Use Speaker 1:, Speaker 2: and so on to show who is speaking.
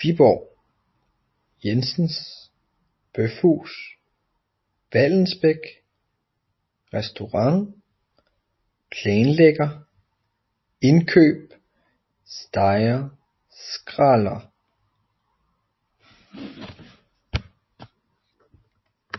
Speaker 1: Viborg Jensens Bøfhus Vallensbæk Restaurant Planlægger Indkøb Steger Skralder